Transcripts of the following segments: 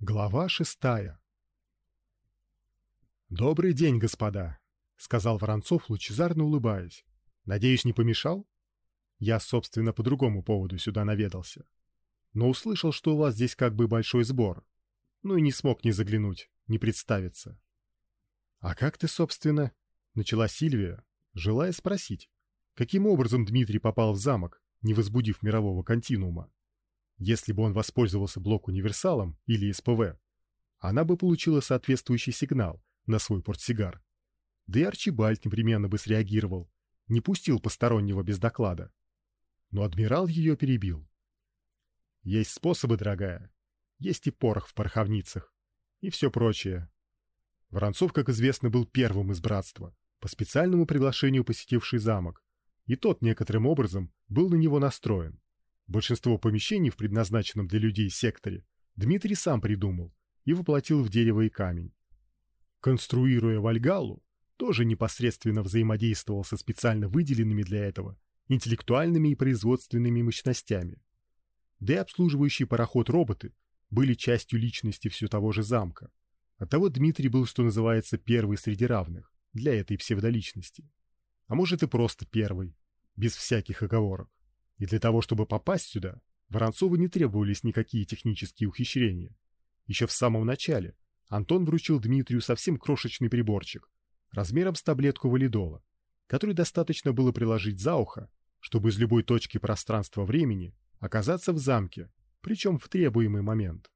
Глава шестая. «Добрый день, господа», — сказал Воронцов, лучезарно улыбаясь. «Надеюсь, не помешал? Я, собственно, по другому поводу сюда наведался. Но услышал, что у вас здесь как бы большой сбор. Ну и не смог не заглянуть, не представиться». «А как ты, собственно?» — начала Сильвия, желая спросить, каким образом Дмитрий попал в замок, не возбудив мирового континуума. Если бы он воспользовался блок-универсалом или СПВ, она бы получила соответствующий сигнал на свой портсигар. Да и Арчибальд непременно бы среагировал, не пустил постороннего без доклада. Но адмирал ее перебил. Есть способы, дорогая. Есть и порох в пороховницах. И все прочее. Воронцов, как известно, был первым из братства, по специальному приглашению посетивший замок, и тот некоторым образом был на него настроен. Большинство помещений в предназначенном для людей секторе Дмитрий сам придумал и воплотил в дерево и камень. Конструируя Вальгалу, тоже непосредственно взаимодействовал со специально выделенными для этого интеллектуальными и производственными мощностями. Да и обслуживающий пароход роботы были частью личности все того же замка. Оттого Дмитрий был, что называется, первый среди равных для этой псевдоличности. А может и просто первый, без всяких оговорок. И для того, чтобы попасть сюда, Воронцову не требовались никакие технические ухищрения. Еще в самом начале Антон вручил Дмитрию совсем крошечный приборчик, размером с таблетку валидола, который достаточно было приложить за ухо, чтобы из любой точки пространства-времени оказаться в замке, причем в требуемый момент.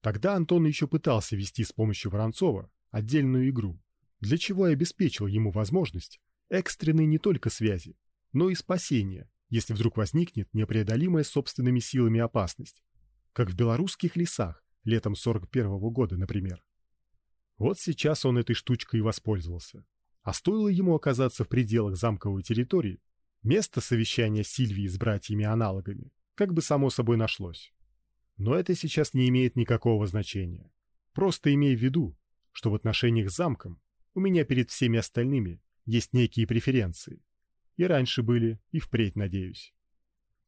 Тогда Антон еще пытался вести с помощью Воронцова отдельную игру, для чего и обеспечил ему возможность экстренной не только связи, но и спасения если вдруг возникнет непреодолимая собственными силами опасность, как в белорусских лесах летом 41 -го года, например. Вот сейчас он этой штучкой и воспользовался. А стоило ему оказаться в пределах замковой территории, место совещания Сильвии с братьями-аналогами как бы само собой нашлось. Но это сейчас не имеет никакого значения. Просто имей в виду, что в отношениях с замком у меня перед всеми остальными есть некие преференции, и раньше были, и впредь, надеюсь.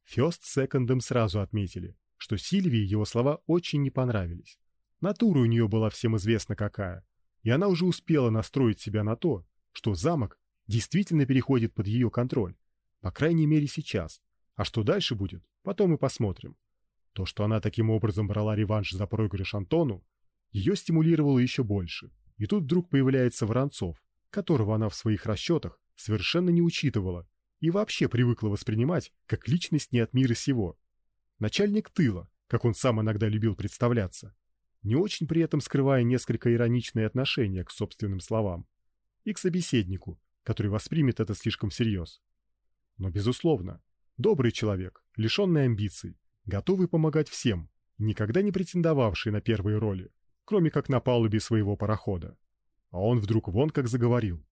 Фёст с Секондом сразу отметили, что Сильвии его слова очень не понравились. Натура у нее была всем известна какая, и она уже успела настроить себя на то, что замок действительно переходит под ее контроль, по крайней мере сейчас. А что дальше будет, потом и посмотрим. То, что она таким образом брала реванш за проигрыш Антону, ее стимулировало еще больше. И тут вдруг появляется Воронцов, которого она в своих расчетах совершенно не учитывала и вообще привыкла воспринимать как личность не от мира сего. Начальник тыла, как он сам иногда любил представляться, не очень при этом скрывая несколько ироничное отношение к собственным словам и к собеседнику, который воспримет это слишком всерьез. Но безусловно, добрый человек, лишенный амбиций, готовый помогать всем, никогда не претендовавший на первые роли, кроме как на палубе своего парохода. А он вдруг вон как заговорил,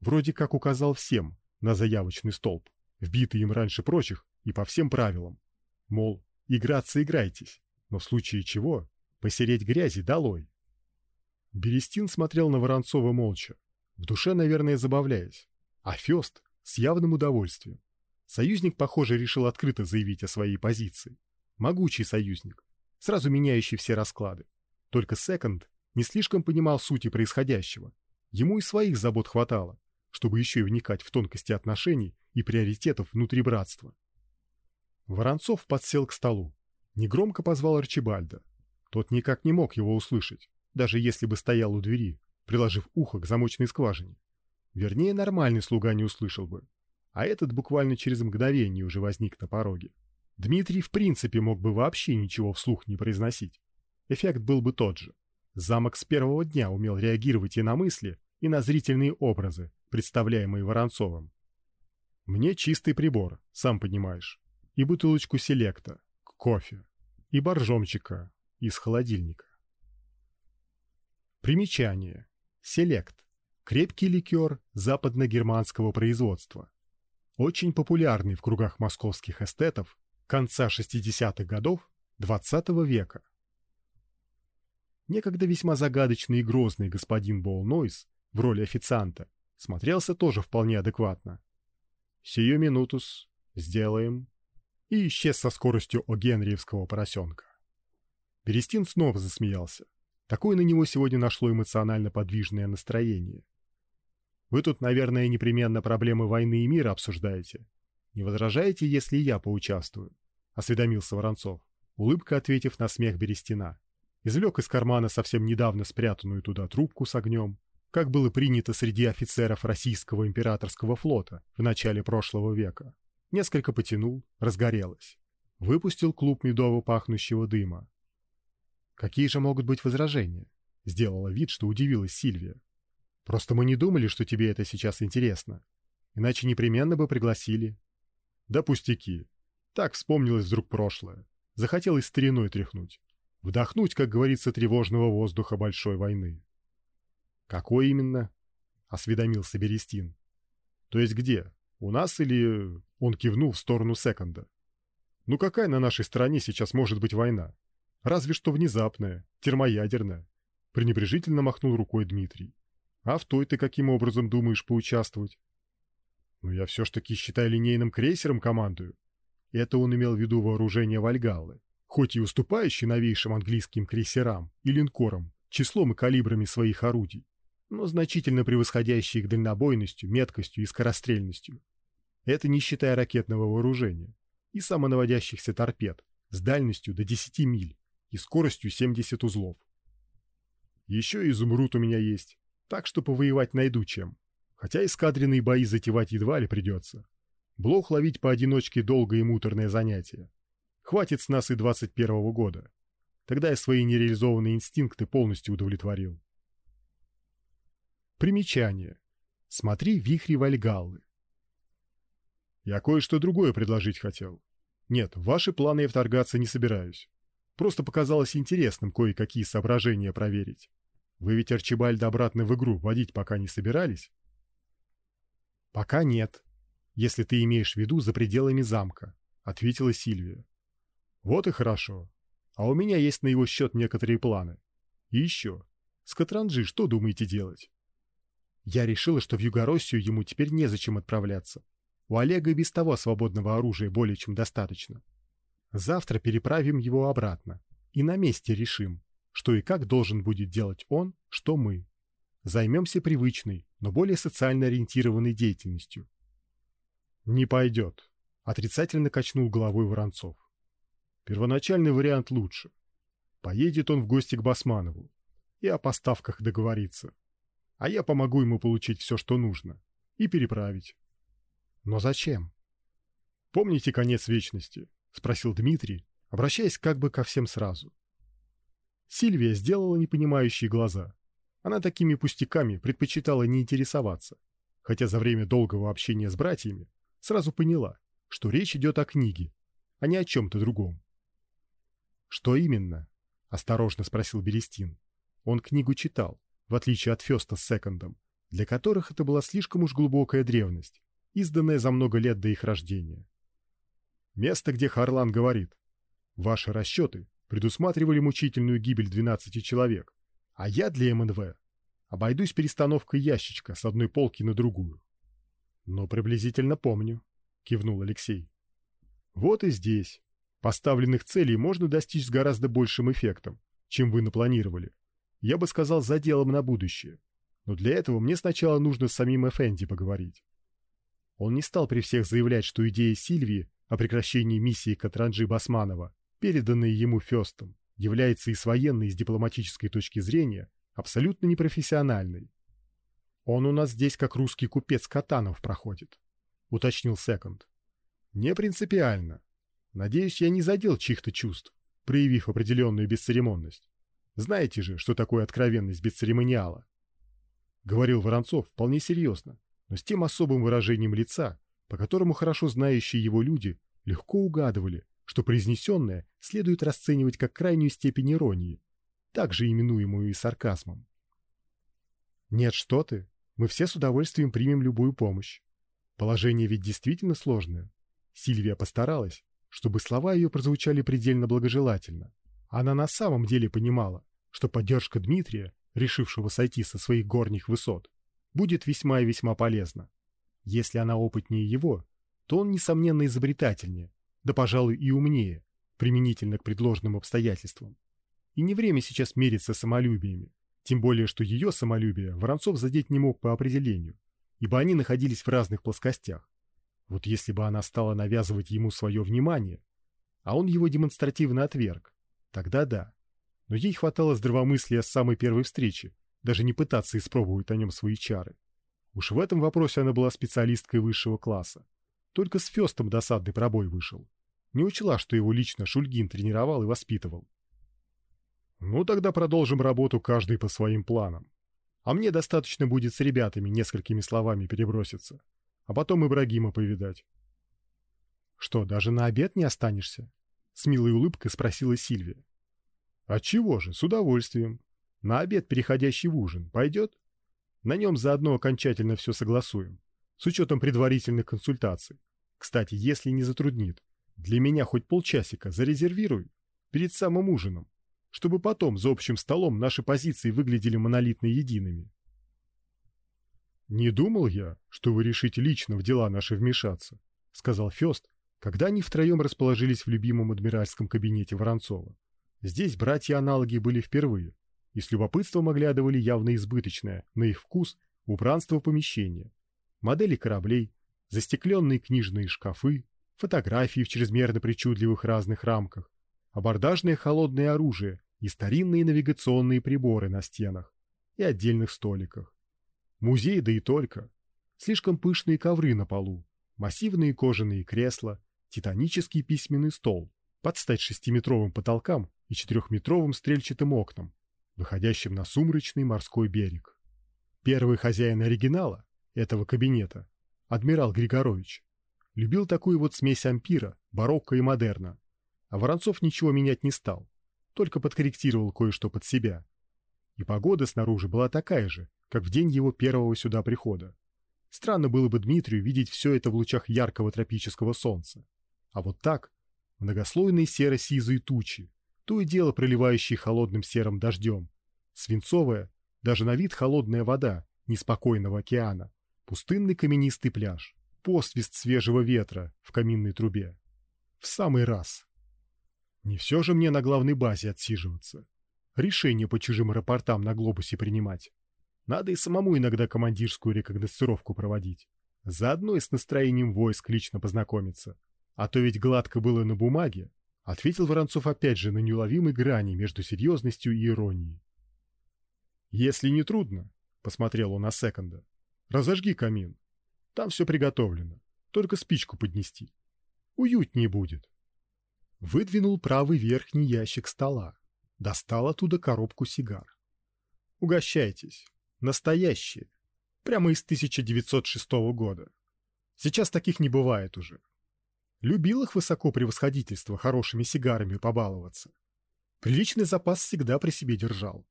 Вроде как указал всем на заявочный столб, вбитый им раньше прочих и по всем правилам. Мол, играться играйтесь, но в случае чего посереть грязи долой. Берестин смотрел на Воронцова молча, в душе, наверное, забавляясь, а Фест с явным удовольствием. Союзник, похоже, решил открыто заявить о своей позиции. Могучий союзник, сразу меняющий все расклады. Только Секонд не слишком понимал сути происходящего. Ему и своих забот хватало чтобы еще и вникать в тонкости отношений и приоритетов внутри братства. Воронцов подсел к столу, негромко позвал Арчибальда. Тот никак не мог его услышать, даже если бы стоял у двери, приложив ухо к замочной скважине. Вернее, нормальный слуга не услышал бы, а этот буквально через мгновение уже возник на пороге. Дмитрий в принципе мог бы вообще ничего вслух не произносить. Эффект был бы тот же. Замок с первого дня умел реагировать и на мысли, и на зрительные образы, представляемые Воронцовым. Мне чистый прибор, сам понимаешь, и бутылочку селекта, кофе, и боржомчика из холодильника. Примечание. Селект. Крепкий ликер западно-германского производства. Очень популярный в кругах московских эстетов конца 60-х годов XX -го века. Некогда весьма загадочный и грозный господин Болнойс в роли официанта смотрелся тоже вполне адекватно. Сию минутус сделаем и исчез со скоростью о генриевского поросенка. Перестин снова засмеялся. Такое на него сегодня нашло эмоционально подвижное настроение. Вы тут, наверное, непременно проблемы войны и мира обсуждаете. Не возражаете, если я поучаствую? Осведомился Воронцов, улыбка ответив на смех Берестина. Извлек из кармана совсем недавно спрятанную туда трубку с огнем, как было принято среди офицеров российского императорского флота в начале прошлого века. Несколько потянул, разгорелось. Выпустил клуб медово пахнущего дыма. Какие же могут быть возражения? Сделала вид, что удивилась Сильвия. Просто мы не думали, что тебе это сейчас интересно. Иначе непременно бы пригласили. Да пустяки. Так вспомнилось вдруг прошлое. Захотелось стариной тряхнуть. Вдохнуть, как говорится, тревожного воздуха большой войны. Какой именно? Осведомился Берестин. То есть где? У нас или... Он кивнул в сторону секонда. Ну какая на нашей стороне сейчас может быть война? Разве что внезапная, термоядерная. Пренебрежительно махнул рукой Дмитрий. А в той ты каким образом думаешь поучаствовать? Ну я все ж таки считаю линейным крейсером командую. Это он имел в виду вооружение Вальгаллы, хоть и уступающий новейшим английским крейсерам и линкорам числом и калибрами своих орудий, но значительно превосходящий их дальнобойностью, меткостью и скорострельностью. Это не считая ракетного вооружения и самонаводящихся торпед с дальностью до 10 миль и скоростью 70 узлов. Еще изумруд у меня есть, так что повоевать найду чем. Хотя эскадренные бои затевать едва ли придется. Блох ловить поодиночке долгое и муторное занятие. Хватит с нас и 21 года. Тогда я свои нереализованные инстинкты полностью удовлетворил. Примечание. Смотри «Вихри Вальгаллы». Я кое-что другое предложить хотел. Нет, в ваши планы я вторгаться не собираюсь. Просто показалось интересным кое-какие соображения проверить. Вы ведь Арчибальда обратно в игру вводить пока не собирались? Пока нет. Если ты имеешь в виду за пределами замка, ответила Сильвия. Вот и хорошо. А у меня есть на его счет некоторые планы. И еще. С Катранджи что думаете делать? Я решила, что в Югороссию ему теперь незачем отправляться. У Олега без того свободного оружия более чем достаточно. Завтра переправим его обратно и на месте решим, что и как должен будет делать он, что мы. Займемся привычной, но более социально ориентированной деятельностью. Не пойдет, отрицательно качнул головой Воронцов. Первоначальный вариант лучше. Поедет он в гости к Басманову и о поставках договорится, а я помогу ему получить все, что нужно, и переправить. Но зачем? Помните конец вечности? спросил Дмитрий, обращаясь как бы ко всем сразу. Сильвия сделала непонимающие глаза. Она такими пустяками предпочитала не интересоваться, хотя за время долгого общения с братьями сразу поняла, что речь идет о книге, а не о чем-то другом. Что именно? осторожно спросил Берестин. Он книгу читал, в отличие от Феста с Секондом, для которых это была слишком уж глубокая древность, изданная за много лет до их рождения. Место, где Харлан говорит: "Ваши расчеты предусматривали мучительную гибель 12 человек, а я для МНВ обойдусь перестановкой ящичка с одной полки на другую". "Но приблизительно помню", кивнул Алексей. "Вот и здесь поставленных целей можно достичь с гораздо большим эффектом, чем вы напланировали. Я бы сказал, за делом на будущее. Но для этого мне сначала нужно с самим Эфенди поговорить. Он не стал при всех заявлять, что идея Сильвии о прекращении миссии Катранджи Басманова, переданной ему Фёстом, является и с военной, и с дипломатической точки зрения абсолютно непрофессиональной. Он у нас здесь как русский купец Катанов проходит, уточнил Секонд. Не принципиально. Надеюсь, я не задел чьих-то чувств, проявив определенную бесцеремонность. Знаете же, что такое откровенность без церемониала? Говорил Воронцов вполне серьезно, но с тем особым выражением лица, по которому хорошо знающие его люди легко угадывали, что произнесенное следует расценивать как крайнюю степень иронии, также именуемую и сарказмом. Нет, что ты, мы все с удовольствием примем любую помощь. Положение ведь действительно сложное. Сильвия постаралась, чтобы слова ее прозвучали предельно благожелательно. Она на самом деле понимала, что поддержка Дмитрия, решившего сойти со своих горних высот, будет весьма и весьма полезна. Если она опытнее его, то он, несомненно, изобретательнее, да, пожалуй, и умнее, применительно к предложенным обстоятельствам. И не время сейчас мериться самолюбиями, тем более, что ее самолюбие Воронцов задеть не мог по определению, ибо они находились в разных плоскостях. Вот если бы она стала навязывать ему свое внимание, а он его демонстративно отверг, тогда да. Но ей хватало здравомыслия с самой первой встречи, даже не пытаться испробовать на нем свои чары. Уж в этом вопросе она была специалисткой высшего класса. Только с Фестом досадный пробой вышел. Не учла, что его лично Шульгин тренировал и воспитывал. Ну тогда продолжим работу каждый по своим планам. А мне достаточно будет с ребятами несколькими словами переброситься, а потом Ибрагима повидать. Что, даже на обед не останешься? С милой улыбкой спросила Сильвия. А чего же, с удовольствием. На обед, переходящий в ужин, пойдет? На нем заодно окончательно все согласуем, с учетом предварительных консультаций. Кстати, если не затруднит, для меня хоть полчасика зарезервируй перед самым ужином чтобы потом за общим столом наши позиции выглядели монолитно едиными. Не думал я, что вы решите лично в дела наши вмешаться, сказал Фёст, когда они втроем расположились в любимом адмиральском кабинете Воронцова. Здесь братья-аналоги были впервые и с любопытством оглядывали явно избыточное, на их вкус, убранство помещения, модели кораблей, застекленные книжные шкафы, фотографии в чрезмерно причудливых разных рамках, абордажное холодное оружие и старинные навигационные приборы на стенах и отдельных столиках. Музей, да и только. Слишком пышные ковры на полу, массивные кожаные кресла, титанический письменный стол под стать шестиметровым потолкам и четырехметровым стрельчатым окнам, выходящим на сумрачный морской берег. Первый хозяин оригинала этого кабинета, адмирал Григорович, любил такую вот смесь ампира, барокко и модерна, а Воронцов ничего менять не стал только подкорректировал кое-что под себя. И погода снаружи была такая же, как в день его первого сюда прихода. Странно было бы Дмитрию видеть все это в лучах яркого тропического солнца. А вот так, многослойные серо-сизые тучи, то и дело проливающие холодным серым дождем, свинцовая, даже на вид холодная вода неспокойного океана, пустынный каменистый пляж, посвист свежего ветра в каминной трубе. В самый раз. Не все же мне на главной базе отсиживаться. Решение по чужим аэропортам на глобусе принимать. Надо и самому иногда командирскую рекогносцировку проводить. Заодно и с настроением войск лично познакомиться. А то ведь гладко было на бумаге, ответил Воронцов опять же на неуловимой грани между серьезностью и иронией. Если не трудно, посмотрел он на секонда, разожги камин. Там все приготовлено, только спичку поднести. Уютнее будет выдвинул правый верхний ящик стола, достал оттуда коробку сигар. Угощайтесь, настоящие, прямо из 1906 года. Сейчас таких не бывает уже. Любил их высоко превосходительство хорошими сигарами побаловаться. Приличный запас всегда при себе держал.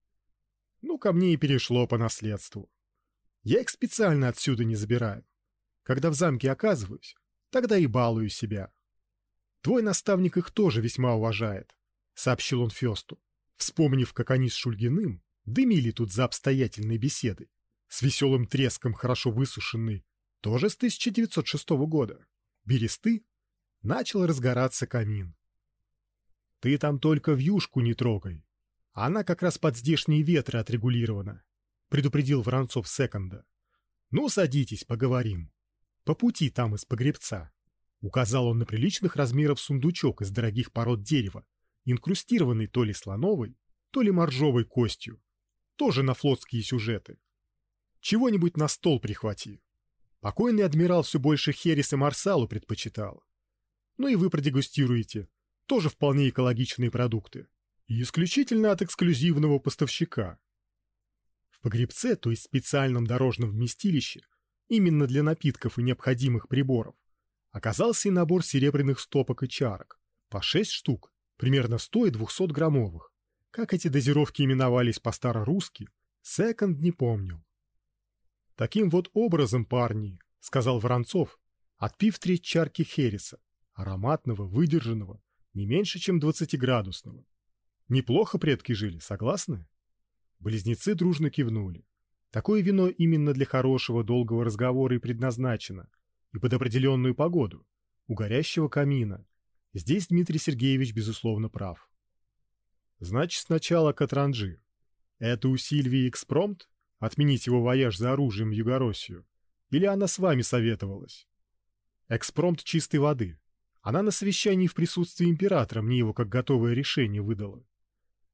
Ну, ко мне и перешло по наследству. Я их специально отсюда не забираю. Когда в замке оказываюсь, тогда и балую себя. Твой наставник их тоже весьма уважает, сообщил он Фесту, вспомнив, как они с Шульгиным дымили тут за обстоятельной беседой, с веселым треском хорошо высушенной, тоже с 1906 года. Бересты начал разгораться камин. Ты там только вьюшку не трогай. Она как раз под здешние ветры отрегулирована, предупредил Воронцов секонда. Ну, садитесь, поговорим. По пути там из погребца. Указал он на приличных размеров сундучок из дорогих пород дерева, инкрустированный то ли слоновой, то ли моржовой костью, тоже на флотские сюжеты. Чего-нибудь на стол прихвати. Покойный адмирал все больше херес и марсалу предпочитал. Ну и вы продегустируете. Тоже вполне экологичные продукты. И исключительно от эксклюзивного поставщика. В погребце, то есть специальном дорожном вместилище, именно для напитков и необходимых приборов, оказался и набор серебряных стопок и чарок, по шесть штук, примерно 100 и 200 граммовых. Как эти дозировки именовались по-старорусски, Секонд не помнил. Таким вот образом, парни, сказал Воронцов, отпив три чарки хереса, ароматного, выдержанного, не меньше, чем двадцатиградусного. Неплохо предки жили, согласны? Близнецы дружно кивнули. Такое вино именно для хорошего долгого разговора и предназначено, и под определенную погоду, у горящего камина. Здесь Дмитрий Сергеевич безусловно прав. Значит, сначала Катранджи. Это у Сильвии экспромт? Отменить его вояж за оружием в Югороссию? Или она с вами советовалась? Экспромт чистой воды. Она на совещании в присутствии императора мне его как готовое решение выдала.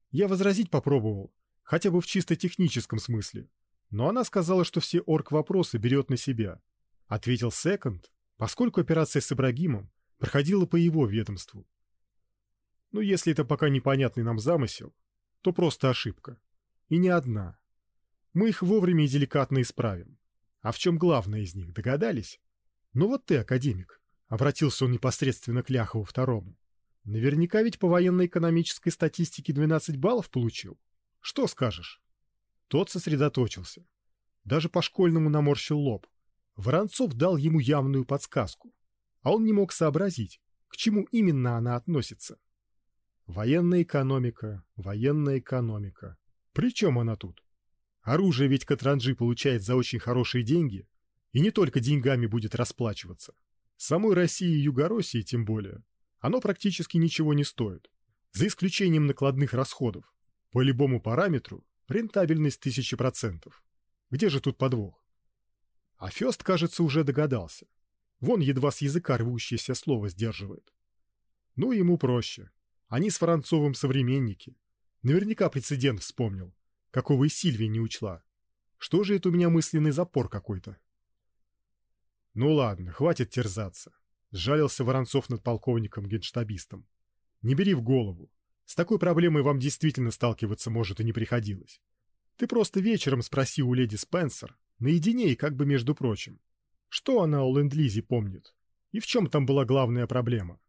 Я возразить попробовал, хотя бы в чисто техническом смысле. Но она сказала, что все орг-вопросы берет на себя. Ответил Секонд, поскольку операция с Ибрагимом проходила по его ведомству. Ну, если это пока непонятный нам замысел, то просто ошибка. И не одна. Мы их вовремя и деликатно исправим. А в чем главное из них, догадались? Ну вот ты, академик, Обратился он непосредственно к Ляхову второму. Наверняка ведь по военно-экономической статистике 12 баллов получил. Что скажешь? Тот сосредоточился. Даже по-школьному наморщил лоб. Воронцов дал ему явную подсказку. А он не мог сообразить, к чему именно она относится. Военная экономика, военная экономика. При чем она тут? Оружие ведь Катранжи получает за очень хорошие деньги, и не только деньгами будет расплачиваться. Самой России и Югороссии тем более. Оно практически ничего не стоит. За исключением накладных расходов. По любому параметру рентабельность тысячи процентов. Где же тут подвох? А Фёст, кажется, уже догадался. Вон едва с языка рвущееся слово сдерживает. Ну, ему проще. Они с Воронцовым современники. Наверняка прецедент вспомнил. Какого и Сильвия не учла. Что же это у меня мысленный запор какой-то? Ну ладно, хватит терзаться. Сжалился Воронцов над полковником-генштабистом. Не бери в голову. С такой проблемой вам действительно сталкиваться может и не приходилось. Ты просто вечером спроси у леди Спенсер, наедине и как бы между прочим, что она о ленд-лизе помнит и в чем там была главная проблема.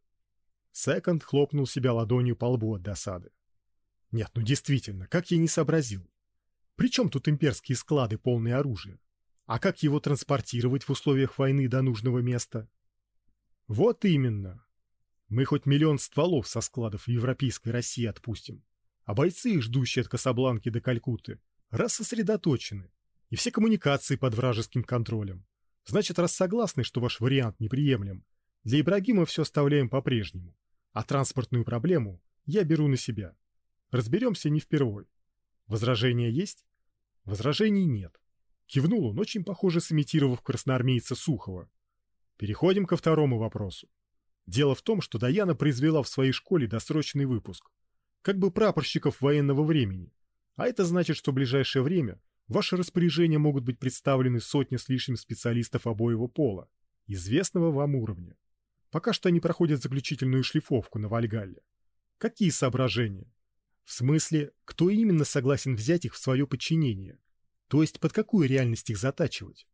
Секонд хлопнул себя ладонью по лбу от досады. Нет, ну действительно, как я не сообразил. При чем тут имперские склады, полные оружия? А как его транспортировать в условиях войны до нужного места? Вот именно. Мы хоть миллион стволов со складов европейской России отпустим, а бойцы, ждущие от Касабланки до Калькутты, раз сосредоточены, и все коммуникации под вражеским контролем. Значит, раз согласны, что ваш вариант неприемлем, для Ибрагима все оставляем по-прежнему, а транспортную проблему я беру на себя. Разберемся не впервой. Возражения есть? Возражений нет. Кивнул он, очень похоже сымитировав красноармейца Сухова. Переходим ко второму вопросу. Дело в том, что Даяна произвела в своей школе досрочный выпуск. Как бы прапорщиков военного времени. А это значит, что в ближайшее время в ваше распоряжение могут быть представлены сотни с лишним специалистов обоего пола, известного вам уровня. Пока что они проходят заключительную шлифовку на Вальгалле. Какие соображения? В смысле, кто именно согласен взять их в свое подчинение? То есть под какую реальность их затачивать?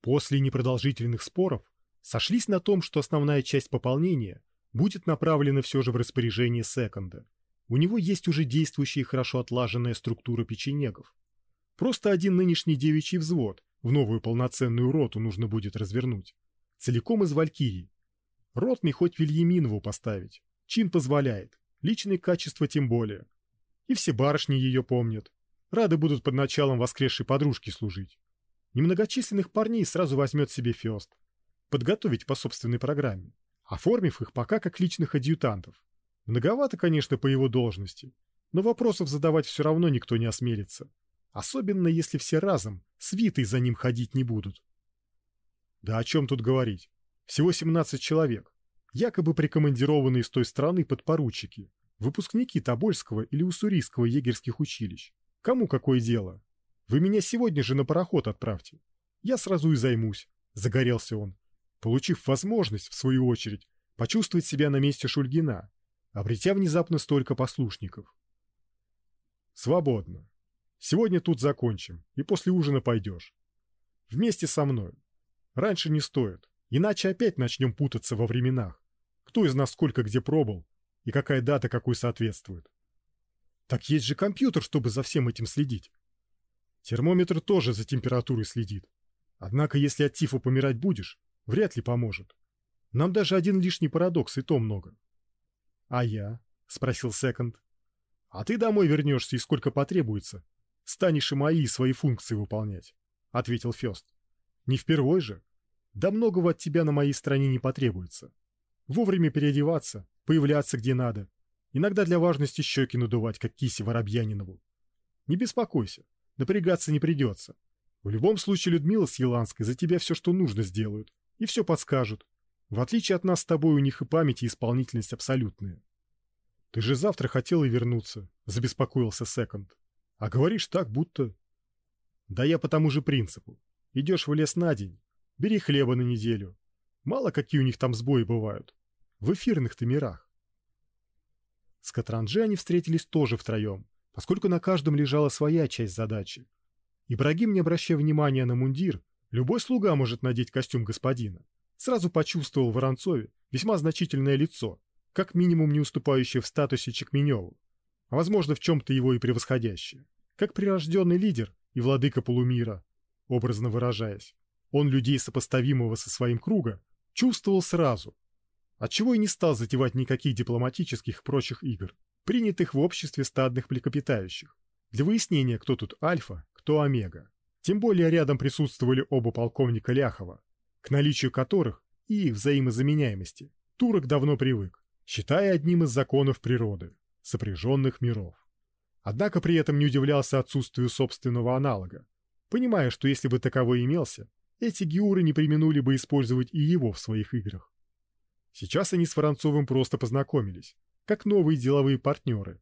После непродолжительных споров сошлись на том, что основная часть пополнения будет направлена все же в распоряжение секонда. У него есть уже действующая и хорошо отлаженная структура печенегов. Просто один нынешний девичий взвод в новую полноценную роту нужно будет развернуть. Целиком из валькирий. Ротный хоть Вильяминову поставить. Чин позволяет. Личные качества тем более. И все барышни ее помнят. Рады будут под началом воскресшей подружки служить. Немногочисленных парней сразу возьмет себе Фест. Подготовить по собственной программе, оформив их пока как личных адъютантов. Многовато, конечно, по его должности, но вопросов задавать все равно никто не осмелится. Особенно если все разом, свитой за ним ходить не будут. Да о чем тут говорить? Всего 17 человек, якобы прикомандированные с той страны подпоручики, выпускники Тобольского или Уссурийского егерских училищ. Кому какое дело? Вы меня сегодня же на пароход отправьте. Я сразу и займусь. Загорелся он, получив возможность, в свою очередь, почувствовать себя на месте Шульгина, обретя внезапно столько послушников. Свободно. Сегодня тут закончим, и после ужина пойдешь. Вместе со мной. Раньше не стоит, иначе опять начнем путаться во временах. Кто из нас сколько где пробыл, и какая дата какой соответствует. Так есть же компьютер, чтобы за всем этим следить. Термометр тоже за температурой следит. Однако, если от тифа помирать будешь, вряд ли поможет. Нам даже один лишний парадокс и то много. А я? спросил Секонд. А ты домой вернешься и сколько потребуется, станешь и мои свои функции выполнять, ответил Фёст. Не впервой же. Да многого от тебя на моей стороне не потребуется. Вовремя переодеваться, появляться где надо, Иногда для важности щеки надувать, как киси Воробьянинову. Не беспокойся, напрягаться не придется. В любом случае Людмила с Еланской за тебя все, что нужно, сделают. И все подскажут. В отличие от нас с тобой, у них и память, и исполнительность абсолютные. Ты же завтра хотел и вернуться, забеспокоился Секонд. А говоришь так, будто... Да я по тому же принципу. Идешь в лес на день, бери хлеба на неделю. Мало какие у них там сбои бывают. В эфирных-то мирах. С Катранджи они встретились тоже втроем, поскольку на каждом лежала своя часть задачи. Ибрагим, не обращая внимания на мундир, любой слуга может надеть костюм господина, сразу почувствовал Воронцове весьма значительное лицо, как минимум не уступающее в статусе Чекменеву, а возможно в чем-то его и превосходящее, как прирожденный лидер и владыка полумира, образно выражаясь. Он людей сопоставимого со своим круга чувствовал сразу, отчего и не стал затевать никаких дипломатических прочих игр, принятых в обществе стадных млекопитающих, для выяснения, кто тут альфа, кто омега. Тем более рядом присутствовали оба полковника Ляхова, к наличию которых и их взаимозаменяемости турок давно привык, считая одним из законов природы, сопряженных миров. Однако при этом не удивлялся отсутствию собственного аналога, понимая, что если бы таковой имелся, эти геуры не применули бы использовать и его в своих играх. Сейчас они с Воронцовым просто познакомились, как новые деловые партнеры,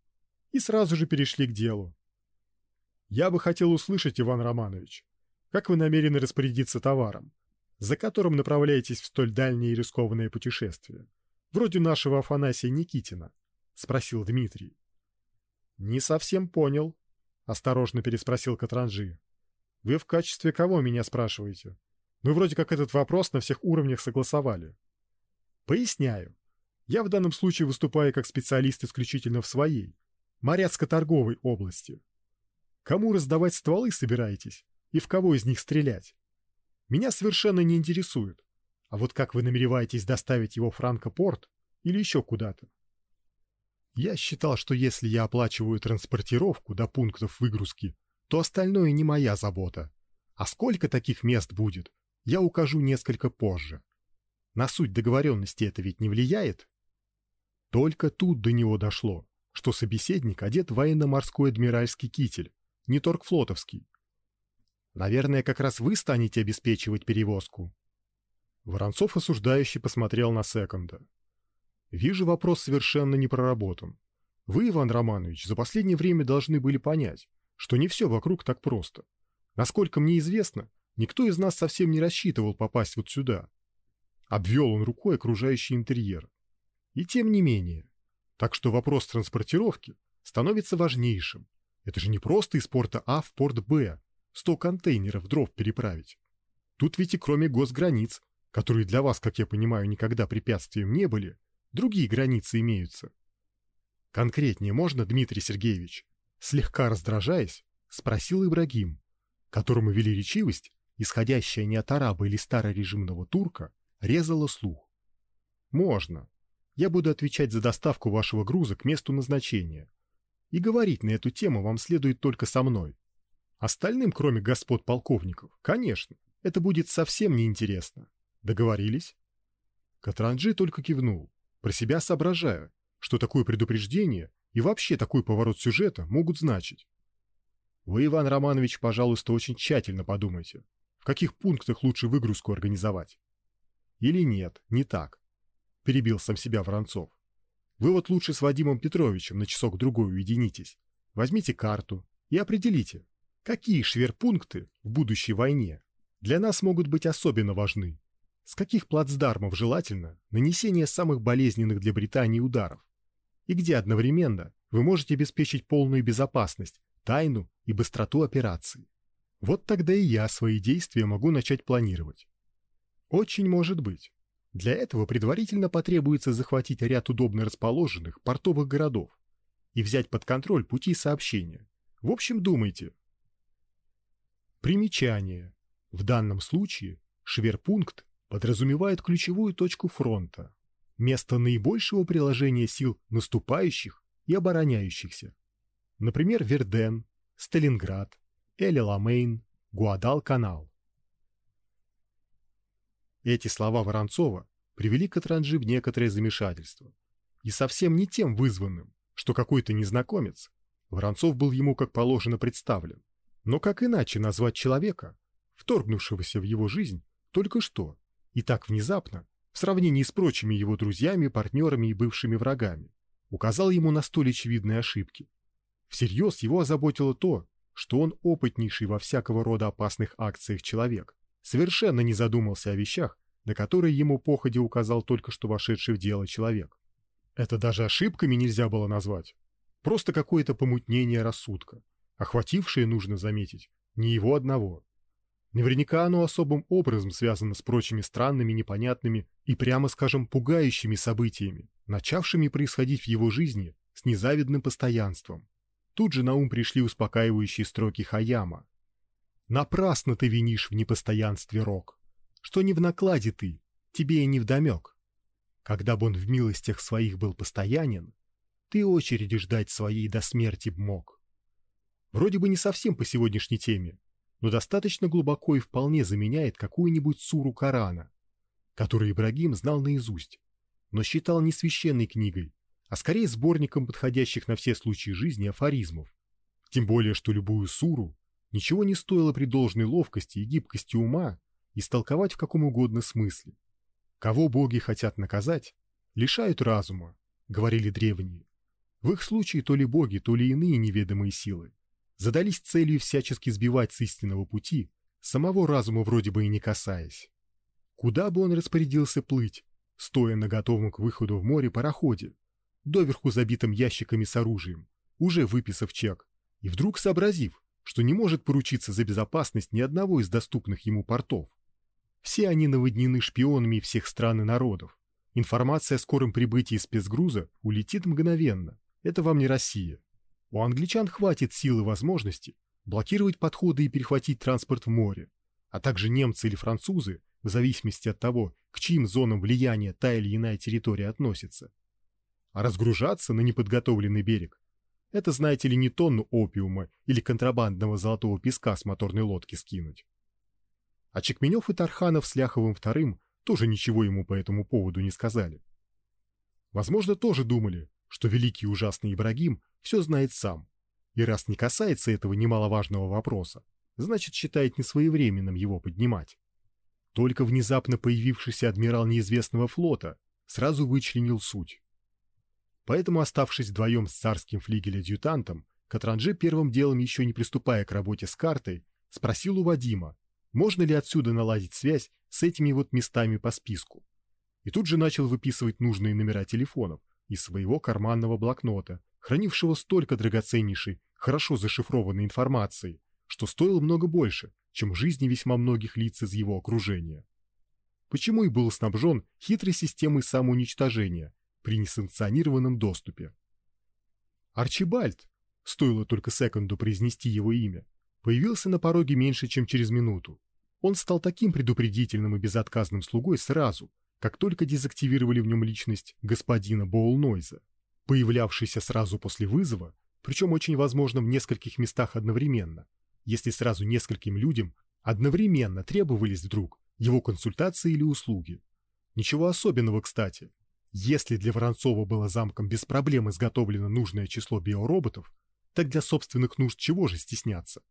и сразу же перешли к делу. Я бы хотел услышать, Иван Романович, как вы намерены распорядиться товаром, за которым направляетесь в столь дальнее и рискованное путешествие, вроде нашего Афанасия Никитина, спросил Дмитрий. Не совсем понял, осторожно переспросил Катранжи. Вы в качестве кого меня спрашиваете? Мы вроде как этот вопрос на всех уровнях согласовали. Поясняю. Я в данном случае выступаю как специалист исключительно в своей, моряцко-торговой области. Кому раздавать стволы собираетесь и в кого из них стрелять? Меня совершенно не интересует. А вот как вы намереваетесь доставить его в Франкопорт или еще куда-то? Я считал, что если я оплачиваю транспортировку до пунктов выгрузки, то остальное не моя забота. А сколько таких мест будет, я укажу несколько позже. На суть договоренности это ведь не влияет? Только тут до него дошло, что собеседник одет в военно-морской адмиральский китель, не торгфлотовский. Наверное, как раз вы станете обеспечивать перевозку. Воронцов осуждающе посмотрел на секонда. Вижу, вопрос совершенно не проработан. Вы, Иван Романович, за последнее время должны были понять, что не все вокруг так просто. Насколько мне известно, никто из нас совсем не рассчитывал попасть вот сюда. Обвел он рукой окружающий интерьер. И тем не менее. Так что вопрос транспортировки становится важнейшим. Это же не просто из порта А в порт Б сто контейнеров дров переправить. Тут ведь и кроме госграниц, которые для вас, как я понимаю, никогда препятствием не были, другие границы имеются. Конкретнее можно, Дмитрий Сергеевич? Слегка раздражаясь, спросил Ибрагим, которому велеречивость, исходящая не от араба или старорежимного турка, резала слух. Можно. Я буду отвечать за доставку вашего груза к месту назначения. И говорить на эту тему вам следует только со мной. Остальным, кроме господ полковников, конечно, это будет совсем неинтересно. Договорились? Катранджи только кивнул, про себя соображая, что такое предупреждение и вообще такой поворот сюжета могут значить. Вы, Иван Романович, пожалуйста, очень тщательно подумайте, в каких пунктах лучше выгрузку организовать. Или нет, не так. Перебил сам себя Воронцов. Вы вот лучше с Вадимом Петровичем на часок-другой уединитесь. Возьмите карту и определите, какие шверпункты в будущей войне для нас могут быть особенно важны. С каких плацдармов желательно нанесение самых болезненных для Британии ударов? И где одновременно вы можете обеспечить полную безопасность, тайну и быстроту операции? Вот тогда и я свои действия могу начать планировать. Очень может быть. Для этого предварительно потребуется захватить ряд удобно расположенных портовых городов и взять под контроль пути сообщения. В общем, думайте. Примечание. В данном случае шверпункт подразумевает ключевую точку фронта, место наибольшего приложения сил наступающих и обороняющихся. Например, Верден, Сталинград, Эль-Аламейн, Гуадал-канал. Эти слова Воронцова привели Катранжи в некоторое замешательство. И совсем не тем вызванным, что какой-то незнакомец, Воронцов был ему как положено представлен. Но как иначе назвать человека, вторгнувшегося в его жизнь только что и так внезапно, в сравнении с прочими его друзьями, партнерами и бывшими врагами, указал ему на столь очевидные ошибки. Всерьез его озаботило то, что он опытнейший во всякого рода опасных акциях человек, совершенно не задумался о вещах, на которые ему походе указал только что вошедший в дело человек. Это даже ошибками нельзя было назвать. Просто какое-то помутнение рассудка, охватившее, нужно заметить, не его одного. Наверняка оно особым образом связано с прочими странными, непонятными и, прямо скажем, пугающими событиями, начавшими происходить в его жизни с незавидным постоянством. Тут же на ум пришли успокаивающие строки Хаяма. «Напрасно ты винишь в непостоянстве рок, что не в накладе ты, тебе и не вдомек. Когда бы он в милостях своих был постоянен, ты очереди ждать своей до смерти б мог». Вроде бы не совсем по сегодняшней теме, но достаточно глубоко и вполне заменяет какую-нибудь суру Корана, которую Ибрагим знал наизусть, но считал не священной книгой, а скорее сборником подходящих на все случаи жизни афоризмов. Тем более, что любую суру ничего не стоило при должной ловкости и гибкости ума истолковать в каком угодно смысле. Кого боги хотят наказать, лишают разума, говорили древние. В их случае то ли боги, то ли иные неведомые силы задались целью всячески сбивать с истинного пути, самого разума вроде бы и не касаясь. Куда бы он распорядился плыть, стоя на готовом к выходу в море пароходе, доверху забитым ящиками с оружием, уже выписав чек, и вдруг сообразив, что не может поручиться за безопасность ни одного из доступных ему портов. Все они наводнены шпионами всех стран и народов. Информация о скором прибытии спецгруза улетит мгновенно. Это вам не Россия. У англичан хватит сил и возможности блокировать подходы и перехватить транспорт в море, а также немцы или французы, в зависимости от того, к чьим зонам влияния та или иная территория относится. А разгружаться на неподготовленный берег – это, знаете ли, не тонну опиума или контрабандного золотого песка с моторной лодки скинуть. А Чекменев и Тарханов с Ляховым вторым тоже ничего ему по этому поводу не сказали. Возможно, тоже думали, что великий ужасный Ибрагим все знает сам, и раз не касается этого немаловажного вопроса, значит считает несвоевременным его поднимать. Только внезапно появившийся адмирал неизвестного флота сразу вычленил суть. Поэтому, оставшись вдвоем с царским флигель-адъютантом, Катранже первым делом, еще не приступая к работе с картой, спросил у Вадима, можно ли отсюда наладить связь с этими вот местами по списку. И тут же начал выписывать нужные номера телефонов, из своего карманного блокнота, хранившего столько драгоценнейшей, хорошо зашифрованной информации, что стоило много больше, чем жизни весьма многих лиц из его окружения. Почему и был снабжен хитрой системой самоуничтожения при несанкционированном доступе. Арчибальд, стоило только секунду произнести его имя, появился на пороге меньше, чем через минуту. Он стал таким предупредительным и безотказным слугой сразу, как только дезактивировали в нем личность господина Боулнойза, появлявшийся сразу после вызова, причем очень возможно в нескольких местах одновременно, если сразу нескольким людям одновременно требовались вдруг его консультации или услуги. Ничего особенного, кстати. Если для Воронцова было замком без проблем изготовлено нужное число биороботов, так для собственных нужд чего же стесняться?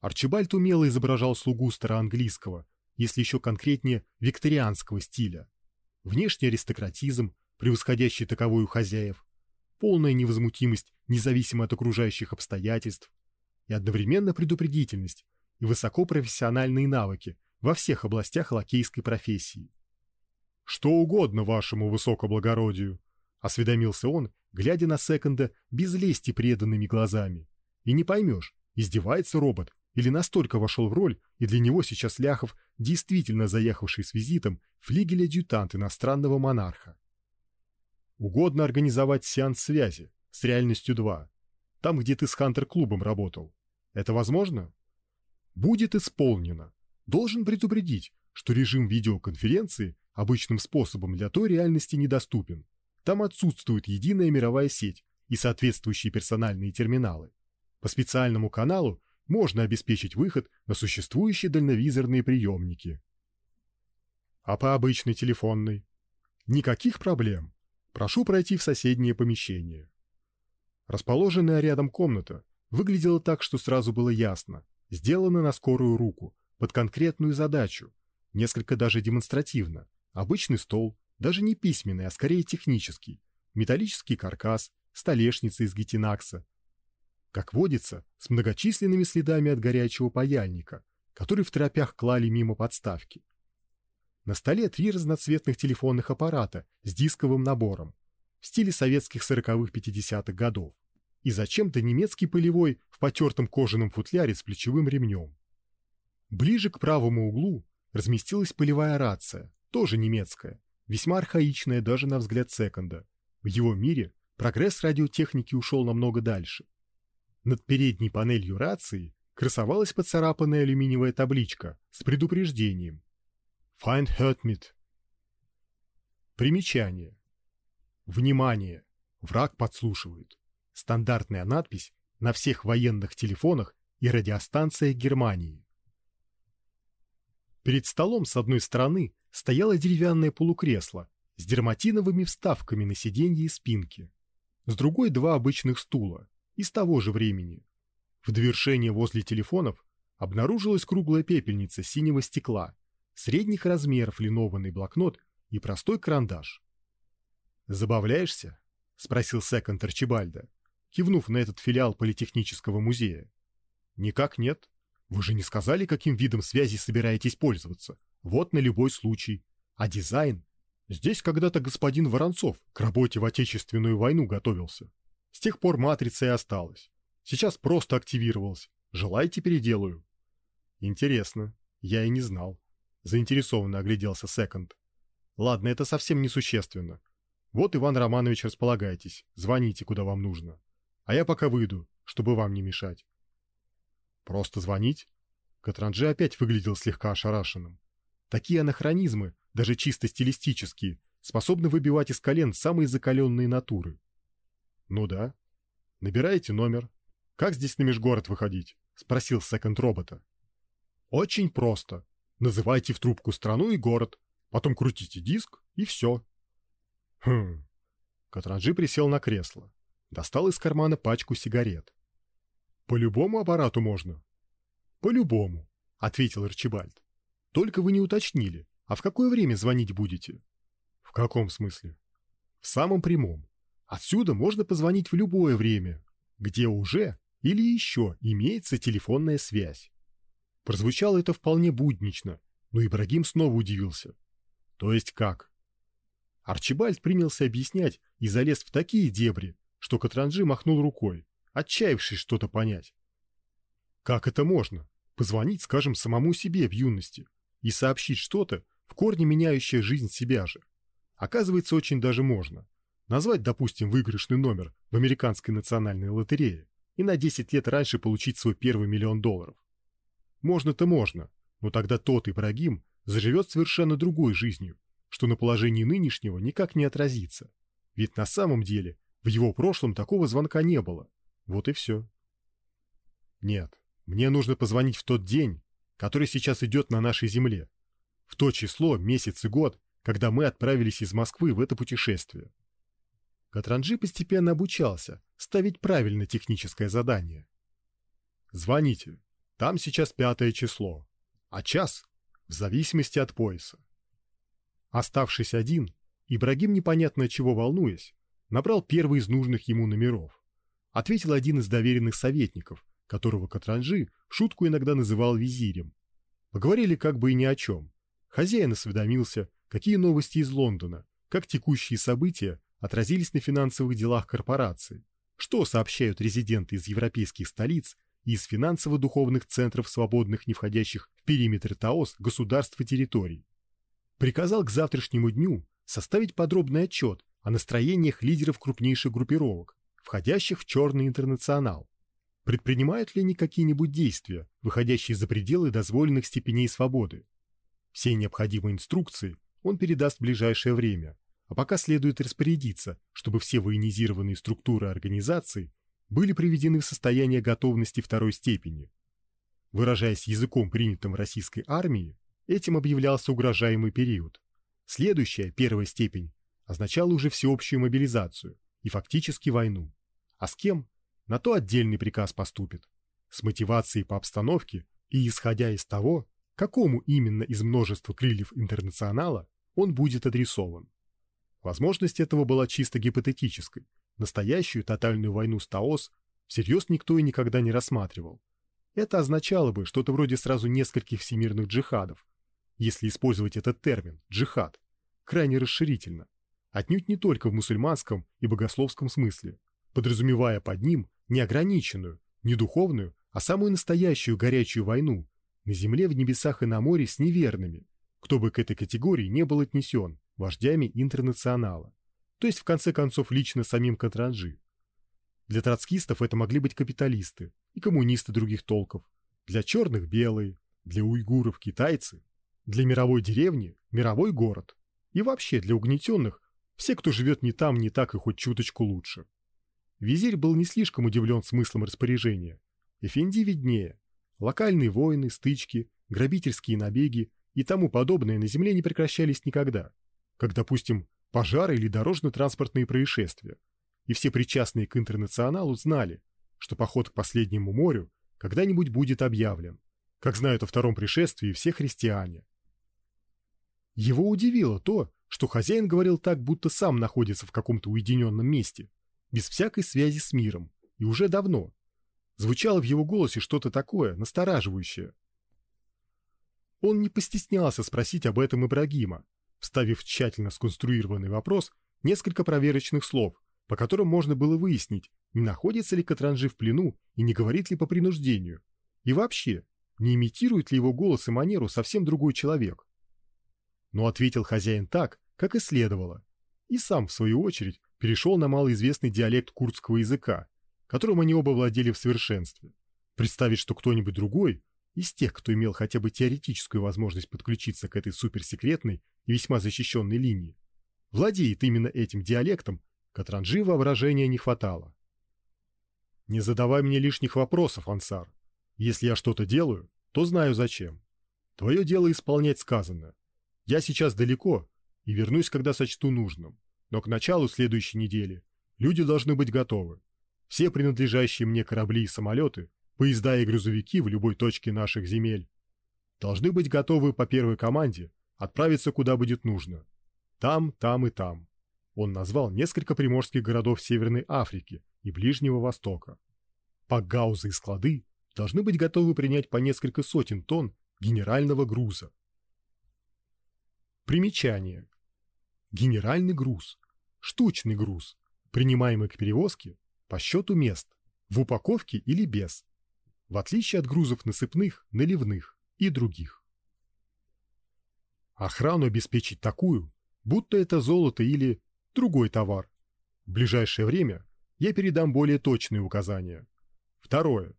Арчибальд умело изображал слугу староанглийского, если еще конкретнее викторианского стиля, внешний аристократизм, превосходящий таковой у хозяев, полная невозмутимость, независимо от окружающих обстоятельств, и одновременно предупредительность и высокопрофессиональные навыки во всех областях лакейской профессии. «Что угодно вашему высокоблагородию», — осведомился он, глядя на Секонда без лести преданными глазами. И не поймешь, издевается робот или настолько вошел в роль, и для него сейчас Ляхов действительно заехавший с визитом флигель-адъютант иностранного монарха. Угодно организовать сеанс связи с реальностью 2, там, где ты с Хантер-клубом работал. Это возможно? Будет исполнено. Должен предупредить, что режим видеоконференции обычным способом для той реальности недоступен. Там отсутствует единая мировая сеть и соответствующие персональные терминалы. По специальному каналу можно обеспечить выход на существующие дальновизорные приемники. А по обычной телефонной? Никаких проблем. Прошу пройти в соседнее помещение. Расположенная рядом комната выглядела так, что сразу было ясно. Сделана на скорую руку, под конкретную задачу, несколько даже демонстративно. Обычный стол, даже не письменный, а скорее технический, металлический каркас, столешница из гетинакса. Как водится, с многочисленными следами от горячего паяльника, который в тропях клали мимо подставки. На столе три разноцветных телефонных аппарата с дисковым набором в стиле советских сороковых-пятидесятых годов и зачем-то немецкий полевой в потертом кожаном футляре с плечевым ремнем. Ближе к правому углу разместилась полевая рация, тоже немецкая, весьма архаичная даже на взгляд секонда. В его мире прогресс радиотехники ушел намного дальше. Над передней панелью рации красовалась поцарапанная алюминиевая табличка с предупреждением «Find hurt mit». Примечание. Внимание! Враг подслушивает. Стандартная надпись на всех военных телефонах и радиостанциях Германии. Перед столом с одной стороны стояло деревянное полукресло с дерматиновыми вставками на сиденье и спинке. С другой два обычных стула из того же времени. В довершение возле телефонов обнаружилась круглая пепельница синего стекла, средних размеров линованный блокнот и простой карандаш. «Забавляешься?» — спросил Секонд Арчибальда, кивнув на этот филиал Политехнического музея. «Никак нет. Вы же не сказали, каким видом связи собираетесь пользоваться. Вот на любой случай. А дизайн? Здесь когда-то господин Воронцов к работе в Отечественную войну готовился. С тех пор матрица и осталась. Сейчас просто активировалась. Желаете, переделаю. Интересно. Я и не знал. Заинтересованно огляделся Секонд. Ладно, это совсем несущественно. Вот, Иван Романович, располагайтесь. Звоните, куда вам нужно. А я пока выйду, чтобы вам не мешать. Просто звонить? Катранджи опять выглядел слегка ошарашенным. Такие анахронизмы, даже чисто стилистические, способны выбивать из колен самые закаленные натуры. Ну да. Набираете номер. Как здесь на межгород выходить? Спросил секонд робота. Очень просто. Называйте в трубку страну и город, потом крутите диск и все. Хм. Катранджи присел на кресло, достал из кармана пачку сигарет. По любому аппарату можно. По любому, ответил Арчибальд. Только вы не уточнили, а в какое время звонить будете? В каком смысле? В самом прямом. Отсюда можно позвонить в любое время, где уже или еще имеется телефонная связь. Прозвучало это вполне буднично, но Ибрагим снова удивился. То есть как? Арчибальд принялся объяснять и залез в такие дебри, что Катранжи махнул рукой отчаявшись что-то понять. Как это можно? Позвонить, скажем, самому себе в юности и сообщить что-то, в корне меняющее жизнь себя же. Оказывается, очень даже можно. Назвать, допустим, выигрышный номер в американской национальной лотерее и на 10 лет раньше получить свой первый миллион долларов. Можно-то можно, но тогда тот Ибрагим заживет совершенно другой жизнью, что на положении нынешнего никак не отразится. Ведь на самом деле в его прошлом такого звонка не было. Вот и все. Нет, мне нужно позвонить в тот день, который сейчас идет на нашей земле. В то число, месяц и год, когда мы отправились из Москвы в это путешествие. Катранджи постепенно обучался ставить правильно техническое задание. Звоните. Там сейчас пятое число, а час в зависимости от пояса. Оставшись один, Ибрагим, непонятно чего волнуясь, набрал первый из нужных ему номеров ответил один из доверенных советников, которого Катранжи шутку иногда называл визирем. Поговорили как бы и ни о чем. Хозяин осведомился, какие новости из Лондона, как текущие события отразились на финансовых делах корпорации, что сообщают резиденты из европейских столиц и из финансово-духовных центров, свободных не входящих в периметр ТАОС государств и территорий. Приказал к завтрашнему дню составить подробный отчет о настроениях лидеров крупнейших группировок, входящих в черный интернационал. Предпринимают ли они какие-нибудь действия, выходящие за пределы дозволенных степеней свободы? Все необходимые инструкции он передаст в ближайшее время, а пока следует распорядиться, чтобы все военизированные структуры организации были приведены в состояние готовности второй степени. Выражаясь языком, принятым в российской армии, этим объявлялся угрожаемый период. Следующая, первая степень, означала уже всеобщую мобилизацию, и фактически войну. А с кем? На то отдельный приказ поступит. С мотивацией по обстановке и исходя из того, какому именно из множества крыльев интернационала он будет адресован. Возможность этого была чисто гипотетической. Настоящую тотальную войну с Таос всерьез никто и никогда не рассматривал. Это означало бы что-то вроде сразу нескольких всемирных джихадов, если использовать этот термин «джихад», крайне расширительно, отнюдь не только в мусульманском и богословском смысле, подразумевая под ним не ограниченную, не духовную, а самую настоящую горячую войну на земле, в небесах и на море с неверными, кто бы к этой категории не был отнесен вождями интернационала, то есть в конце концов лично самим Катранжи. Для троцкистов это могли быть капиталисты и коммунисты других толков, для черных – белые, для уйгуров – китайцы, для мировой деревни – мировой город, и вообще для угнетенных – все, кто живет не там, не так и хоть чуточку лучше. Визирь был не слишком удивлен смыслом распоряжения. Эфенди виднее. Локальные войны, стычки, грабительские набеги и тому подобное на земле не прекращались никогда. Как, допустим, пожары или дорожно-транспортные происшествия. И все причастные к интернационалу знали, что поход к последнему морю когда-нибудь будет объявлен, как знают о втором пришествии все христиане. Его удивило то, что хозяин говорил так, будто сам находится в каком-то уединенном месте, без всякой связи с миром, и уже давно. Звучало в его голосе что-то такое, настораживающее. Он не постеснялся спросить об этом Ибрагима, вставив тщательно сконструированный вопрос несколько проверочных слов, по которым можно было выяснить, не находится ли Катранжи в плену и не говорит ли по принуждению. И вообще, не имитирует ли его голос и манеру совсем другой человек. Но ответил хозяин так, как и следовало, и сам, в свою очередь, перешел на малоизвестный диалект курдского языка, которым они оба владели в совершенстве. Представить, что кто-нибудь другой, из тех, кто имел хотя бы теоретическую возможность подключиться к этой суперсекретной и весьма защищенной линии, владеет именно этим диалектом, Катранжи воображения не хватало. «Не задавай мне лишних вопросов, Ансар. Если я что-то делаю, то знаю зачем. Твое дело исполнять сказанное. Я сейчас далеко и вернусь, когда сочту нужным но к началу следующей недели люди должны быть готовы. Все принадлежащие мне корабли и самолеты, поезда и грузовики в любой точке наших земель должны быть готовы по первой команде отправиться куда будет нужно. Там, там и там. Он назвал несколько приморских городов Северной Африки и Ближнего Востока. Пакгаузы и склады должны быть готовы принять по несколько сотен тонн генерального груза. Примечание. Генеральный груз штучный груз, принимаемый к перевозке по счету мест, в упаковке или без, в отличие от грузов насыпных, наливных и других. Охрану обеспечить такую, будто это золото или другой товар. В ближайшее время я передам более точные указания. Второе.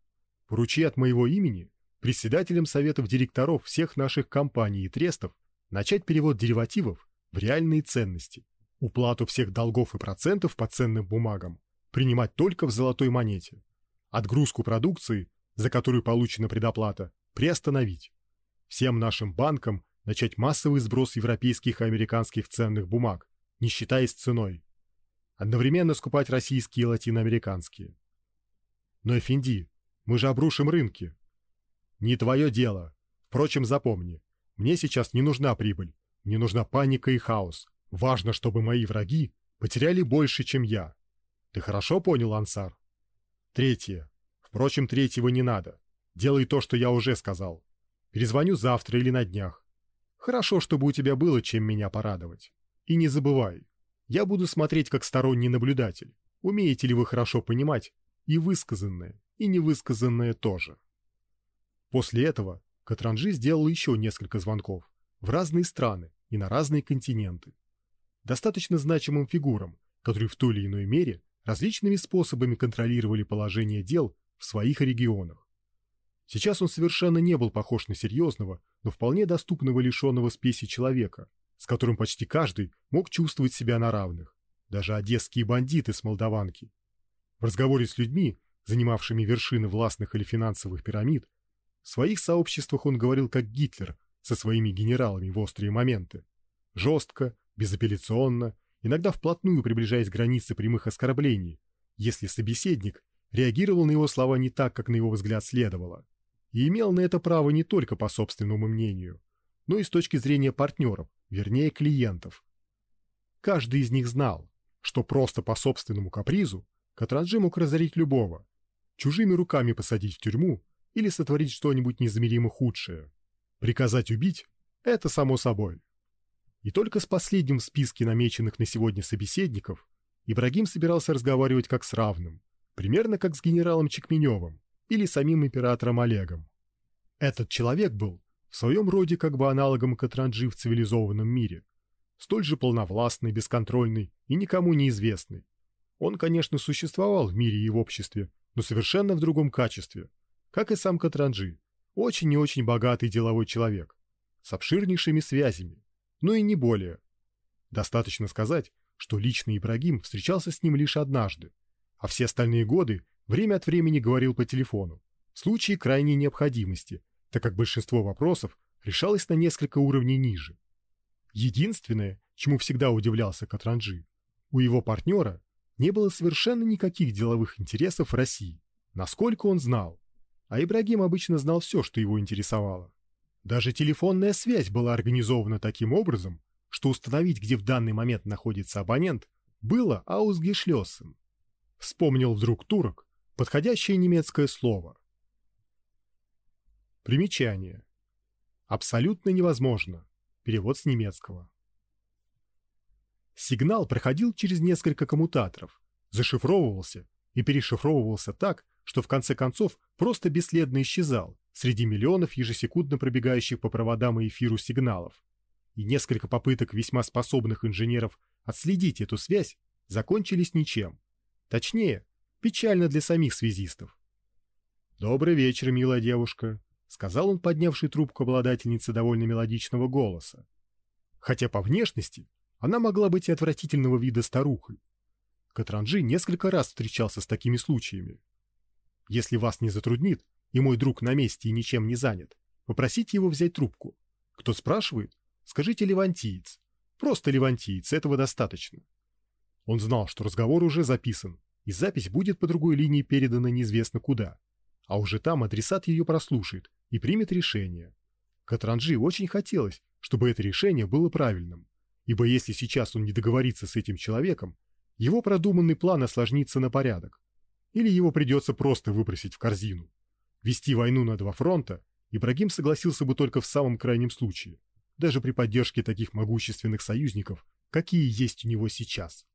Поручи от моего имени председателям советов директоров всех наших компаний и трестов начать перевод деривативов в реальные ценности Уплату всех долгов и процентов по ценным бумагам принимать только в золотой монете. Отгрузку продукции, за которую получена предоплата, приостановить. Всем нашим банкам начать массовый сброс европейских и американских ценных бумаг, не считаясь ценой. Одновременно скупать российские и латиноамериканские. Но, Эфенди, мы же обрушим рынки. Не твое дело. Впрочем, запомни, мне сейчас не нужна прибыль, не нужна паника и хаос. Важно, чтобы мои враги потеряли больше, чем я. Ты хорошо понял, Ансар? Третье. Впрочем, третьего не надо. Делай то, что я уже сказал. Перезвоню завтра или на днях. Хорошо, чтобы у тебя было чем меня порадовать. И не забывай, я буду смотреть как сторонний наблюдатель. Умеете ли вы хорошо понимать и высказанное, и невысказанное тоже. После этого Катранжи сделал еще несколько звонков в разные страны и на разные континенты достаточно значимым фигурам, которые в той или иной мере различными способами контролировали положение дел в своих регионах. Сейчас он совершенно не был похож на серьезного, но вполне доступного лишенного спеси человека, с которым почти каждый мог чувствовать себя на равных, даже одесские бандиты с Молдаванки. В разговоре с людьми, занимавшими вершины властных или финансовых пирамид, в своих сообществах он говорил как Гитлер со своими генералами в острые моменты. Жестко, безапелляционно, иногда вплотную приближаясь к границе прямых оскорблений, если собеседник реагировал на его слова не так, как на его взгляд следовало, и имел на это право не только по собственному мнению, но и с точки зрения партнеров, вернее клиентов. Каждый из них знал, что просто по собственному капризу Катранджи мог разорить любого, чужими руками посадить в тюрьму или сотворить что-нибудь незамеримо худшее. Приказать убить – это само собой. И только с последним в списке намеченных на сегодня собеседников Ибрагим собирался разговаривать как с равным, примерно как с генералом Чекменевым или самим императором Олегом. Этот человек был в своем роде как бы аналогом Катранджи в цивилизованном мире, столь же полновластный, бесконтрольный и никому неизвестный. Он, конечно, существовал в мире и в обществе, но совершенно в другом качестве, как и сам Катранджи, очень и очень богатый деловой человек, с обширнейшими связями, но и не более. Достаточно сказать, что лично Ибрагим встречался с ним лишь однажды, а все остальные годы время от времени говорил по телефону, в случае крайней необходимости, так как большинство вопросов решалось на несколько уровней ниже. Единственное, чему всегда удивлялся Катранджи, у его партнера не было совершенно никаких деловых интересов в России, насколько он знал. А Ибрагим обычно знал все, что его интересовало. Даже телефонная связь была организована таким образом, что установить, где в данный момент находится абонент, было аусгешлёсом. Вспомнил вдруг турок подходящее немецкое слово. Примечание. Абсолютно невозможно. Перевод с немецкого. Сигнал проходил через несколько коммутаторов, зашифровывался и перешифровывался так, что в конце концов просто бесследно исчезал среди миллионов ежесекундно пробегающих по проводам и эфиру сигналов. И несколько попыток весьма способных инженеров отследить эту связь закончились ничем. Точнее, печально для самих связистов. «Добрый вечер, милая девушка», — сказал он, поднявший трубку обладательницы довольно мелодичного голоса. Хотя по внешности она могла быть и отвратительного вида старухой. Катранжи несколько раз встречался с такими случаями. Если вас не затруднит, и мой друг на месте и ничем не занят, попросите его взять трубку. Кто спрашивает, скажите левантиец. Просто левантиец, этого достаточно. Он знал, что разговор уже записан, и запись будет по другой линии передана неизвестно куда. А уже там адресат ее прослушает и примет решение. Катранжи очень хотелось, чтобы это решение было правильным, ибо если сейчас он не договорится с этим человеком, его продуманный план осложнится на порядок, или его придется просто выбросить в корзину. Вести войну на два фронта Ибрагим согласился бы только в самом крайнем случае, даже при поддержке таких могущественных союзников, какие есть у него сейчас.